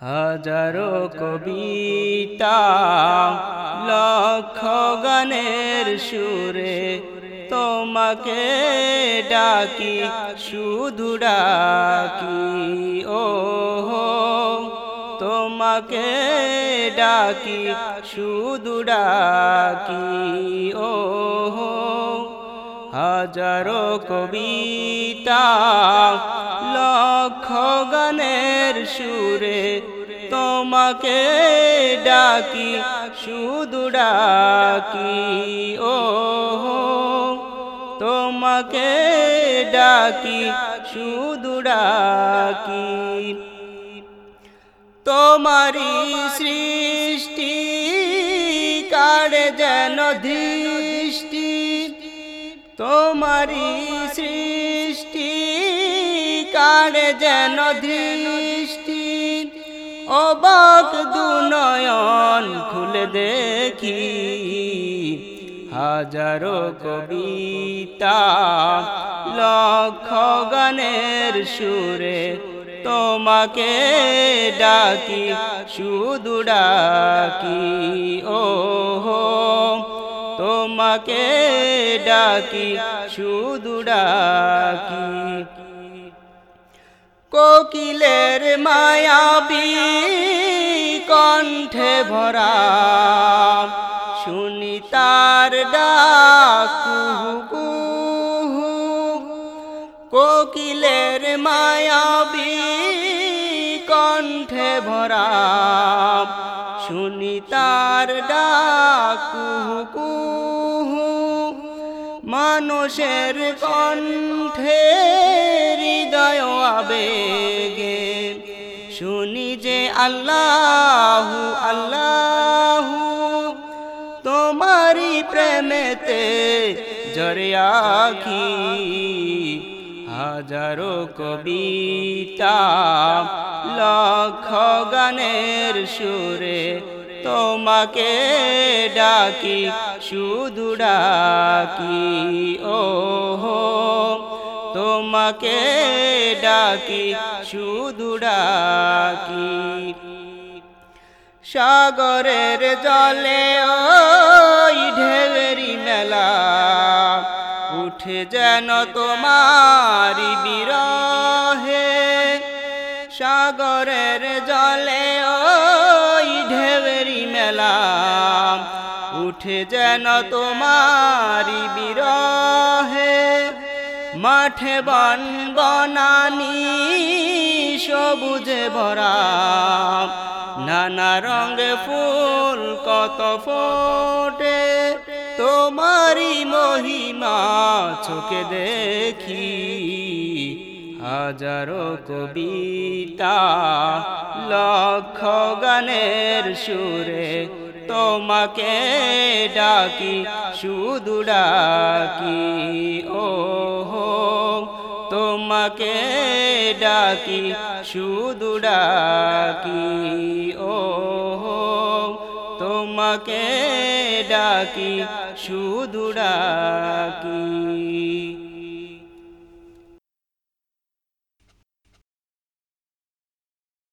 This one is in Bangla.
হাজারো কবিতা, লক্ষ গানের সুরে তোমাকে ডাকি, শুধু ডাকি। ও তোমাকে ডাকি, শুধু ডাকি। ও হাজারো কবিতা লক্ষ গানের সুরে তোমাকে ডাকি, শুধু ডাকি। ও তোমাকে ডাকি, শুধু ডাকি। তোমারি সৃষ্টি কাড়ে যেন দৃষ্টি তোমারি সৃষ্টি কাড়ে যেন দৃষ্টি, অবাক দুনয়ন খুলে দেখি। হাজারো কবিতা লক্ষ গানের সুরে তোমাকে ডাকি, শুধু ডাকি ও তোমাকে ডাকি, শুধু ডাকি। কোকিলের মায়াবী কণ্ঠে ভরা। শুনি তার ডাক কোকিলের মায়াবী কণ্ঠে ভরা। শুনি তার ডাক মানুষের কণ্ঠে হৃদয় আবেগে। শুনি যে আল্লাহু আল্লাহু তোমারি প্রেমেতে জরে আখি হাজারো কবিতা, লক্ষ গানের সুরে তোমাকে ডাকি, শুধু ডাকি। ও হো তোমাকে ডাকি, শুধু ডাকি। সাগরের জলে ওই ঢেলেরি মেলা, উঠে যেন তোমারি বিরহে। সাগরের জলে ওই ঢেবেরি মেলা, উঠে যেন তোমারি বিরহে। মাঠে বন বনানি সবুজে ভরা। নানা রঙে ফুল কত ফোটে তোমারি মহিমা চোখে দেখি। হাজারো কবিতা লক্ষ গানের সুরে তোমাকে ডাকি, শুধু ডাকি। তোমাকে ডাকি শুধু ডাকি ও তোমাকে ডাকি শুধু ডাকি।